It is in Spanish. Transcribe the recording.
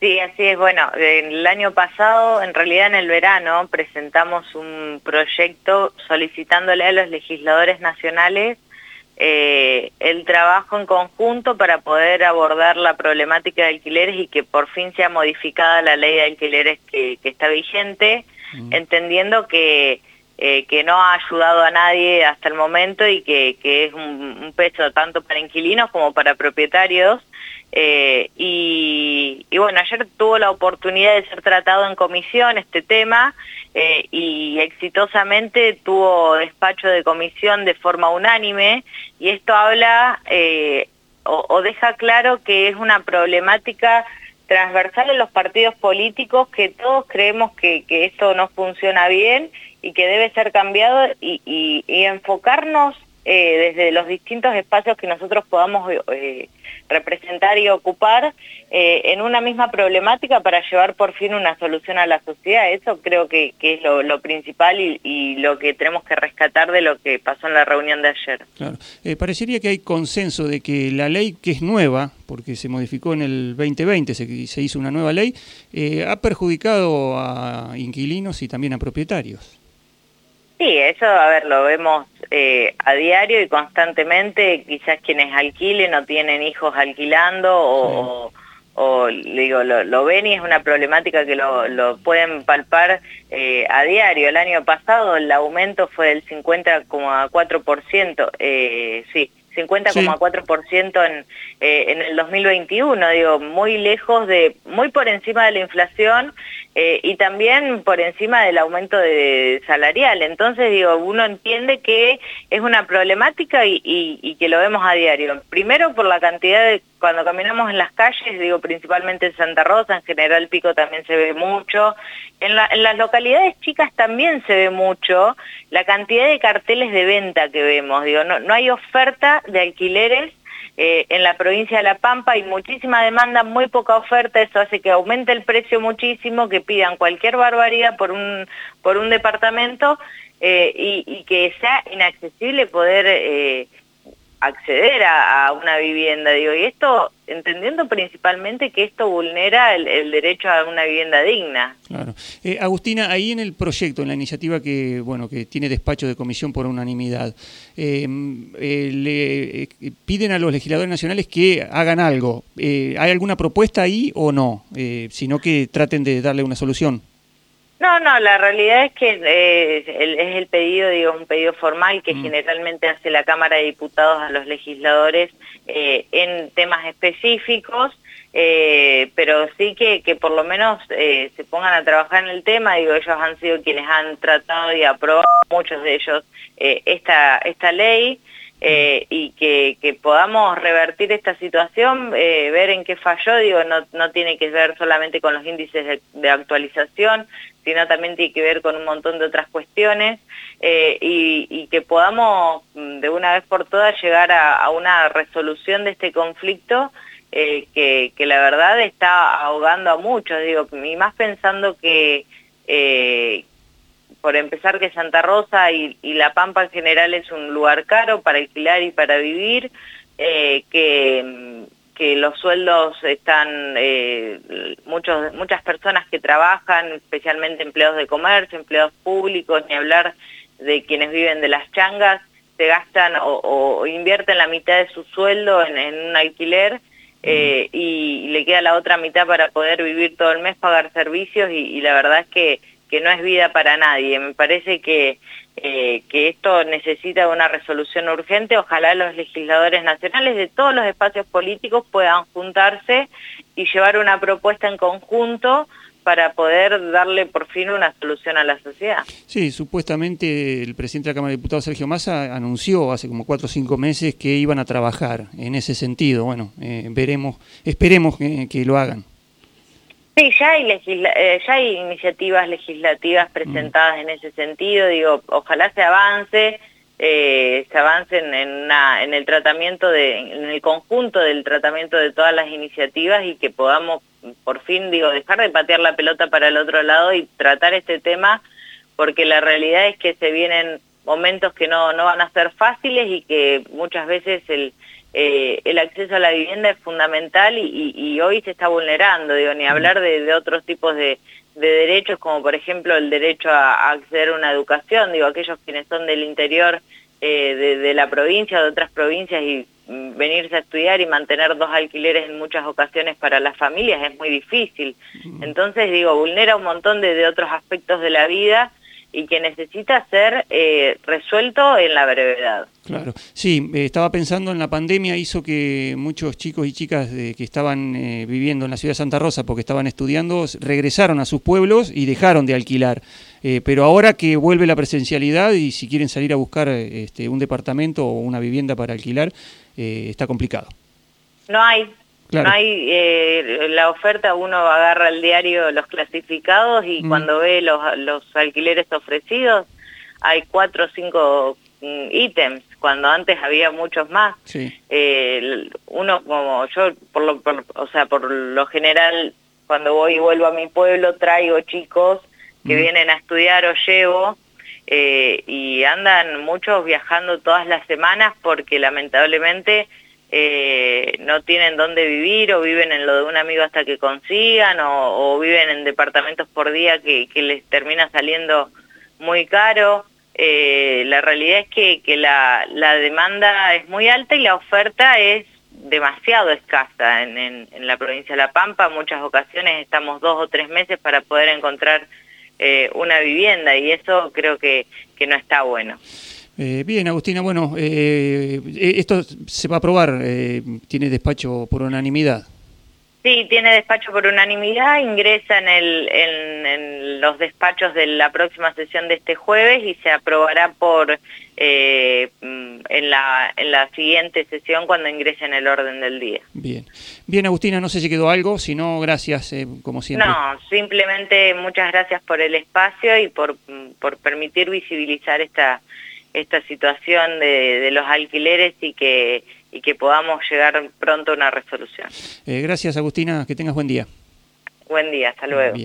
Sí, así es. Bueno, el año pasado, en realidad en el verano, presentamos un proyecto solicitándole a los legisladores nacionales eh, el trabajo en conjunto para poder abordar la problemática de alquileres y que por fin sea modificada la ley de alquileres que, está vigente, mm. entendiendo que, eh, que no ha ayudado a nadie hasta el momento y que, es un peso tanto para inquilinos como para propietarios eh, y, bueno, ayer tuvo la oportunidad de ser tratado en comisión este tema eh, y exitosamente tuvo despacho de comisión de forma unánime y esto habla eh, o, deja claro que es una problemática transversal en los partidos políticos que todos creemos que, esto no funciona bien y que debe ser cambiado y enfocarnos desde los distintos espacios que nosotros podamos representar y ocupar eh, en una misma problemática para llevar por fin una solución a la sociedad. Eso creo que, es lo, principal y, lo que tenemos que rescatar de lo que pasó en la reunión de ayer. Claro. parecería que hay consenso de que la ley que es nueva, porque se modificó en el 2020, se, se hizo una nueva ley, ha perjudicado a inquilinos y también a propietarios. Sí, eso, a ver, lo vemos eh, a diario y constantemente, quizás quienes alquilen o tienen hijos alquilando o, digo, lo, ven y es una problemática que lo, pueden palpar eh, a diario. El año pasado el aumento fue del 50,4%, eh, sí, 50,4% en, eh, en el 2021, digo, muy lejos de, muy por encima de la inflación eh, y también por encima del aumento de salarial. Entonces, digo, uno entiende que es una problemática y, y, que lo vemos a diario. Primero por la cantidad de, cuando caminamos en las calles, digo, principalmente en Santa Rosa, en General Pico también se ve mucho, en, las localidades chicas también se ve mucho la cantidad de carteles de venta que vemos, digo, no, no hay oferta de alquileres eh, en la provincia de La Pampa hay muchísima demanda, muy poca oferta, eso hace que aumente el precio muchísimo, que pidan cualquier barbaridad por un, por un departamento eh, y, que sea inaccesible poder eh, acceder a, una vivienda, digo, y esto entendiendo principalmente que esto vulnera el, derecho a una vivienda digna. Claro. Eh, Agustina, ahí en el proyecto, en la iniciativa que bueno que tiene despacho de comisión por unanimidad, eh, eh, le piden a los legisladores nacionales que hagan algo. ¿Hay alguna propuesta ahí o no? sino que traten de darle una solución. No, no, la realidad es que eh, es el pedido, digo, un pedido formal que mm. generalmente hace la Cámara de Diputados a los legisladores eh, en temas específicos, eh, pero sí que, que por lo menos se pongan a trabajar en el tema, digo, ellos han sido quienes han tratado y aprobado, muchos de ellos, esta, esta ley, eh, y que, podamos revertir esta situación, eh, ver en qué falló, digo, no, no tiene que ver solamente con los índices de, actualización, sino también tiene que ver con un montón de otras cuestiones eh, y, y, que podamos mm, de una vez por todas llegar a, a una resolución de este conflicto que, que, la verdad está ahogando a muchos, digo, y más pensando que, por empezar que Santa Rosa y, La Pampa en general es un lugar caro para alquilar y para vivir, eh, que, que, los sueldos están, eh, muchos, muchas personas que trabajan, especialmente empleados de comercio, empleados públicos, ni hablar de quienes viven de las changas, se gastan o, invierten la mitad de su sueldo en, un alquiler eh, y, le queda la otra mitad para poder vivir todo el mes, pagar servicios y la verdad es que que no es vida para nadie. Me parece que, eh, que esto necesita una resolución urgente. Ojalá los legisladores nacionales de todos los espacios políticos puedan juntarse y llevar una propuesta en conjunto para poder darle por fin una solución a la sociedad. Sí, supuestamente el presidente de la Cámara de Diputados, Sergio Massa, anunció hace como cuatro o cinco meses que iban a trabajar en ese sentido. Bueno, eh, veremos, esperemos que lo hagan. Sí, ya hay, eh, ya hay iniciativas legislativas mm. presentadas en ese sentido, digo, ojalá se avance, eh, se avance en, en, el tratamiento, de, en el conjunto del tratamiento de todas las iniciativas y que podamos por fin, digo, dejar de patear la pelota para el otro lado y tratar este tema, porque la realidad es que se vienen momentos que no, no van a ser fáciles y que muchas veces el, eh, el acceso a la vivienda es fundamental y, hoy se está vulnerando, digo, ni hablar de, otros tipos de, derechos, como por ejemplo el derecho a, acceder a una educación, digo, aquellos quienes son del interior eh, de, la provincia, de otras provincias y mm, venirse a estudiar y mantener dos alquileres en muchas ocasiones para las familias es muy difícil. Entonces, digo, vulnera un montón de otros aspectos de la vida y que necesita ser eh, resuelto en la brevedad. Claro, sí, eh, estaba pensando en la pandemia, hizo que muchos chicos y chicas que estaban eh, viviendo en la ciudad de Santa Rosa porque estaban estudiando, regresaron a sus pueblos y dejaron de alquilar. pero ahora que vuelve la presencialidad y si quieren salir a buscar este, un departamento o una vivienda para alquilar, está complicado. No hay, no hay eh, la oferta, uno agarra el diario los clasificados y mm. cuando ve los, los alquileres ofrecidos hay cuatro o cinco mm, ítems, cuando antes había muchos más. Eh, uno como yo, por lo, o sea, por lo general, cuando voy y vuelvo a mi pueblo, traigo chicos que mm. vienen a estudiar o llevo. Eh, y andan muchos viajando todas las semanas porque lamentablemente eh, no tienen dónde vivir o viven en lo de un amigo hasta que consigan o, viven en departamentos por día que, les termina saliendo muy caro. Eh, la realidad es que, que la, la, demanda es muy alta y la oferta es demasiado escasa en, en, la provincia de La Pampa. Muchas ocasiones estamos dos o tres meses para poder encontrar eh, una vivienda y eso creo que, que no está bueno. Eh, bien, Agustina, bueno, eh, eh, esto se va a aprobar, tiene despacho por unanimidad. Sí, tiene despacho por unanimidad, ingresa en, el, en, los despachos de la próxima sesión de este jueves y se aprobará por en, la, en la siguiente sesión cuando ingrese en el orden del día. Bien, bien Agustina, no sé si quedó algo, si no, gracias como siempre. No, simplemente muchas gracias por el espacio y por, por permitir visibilizar esta esta situación de, los alquileres y que, y que podamos llegar pronto a una resolución. Eh, gracias Agustina, que tengas buen día. Buen día, hasta luego.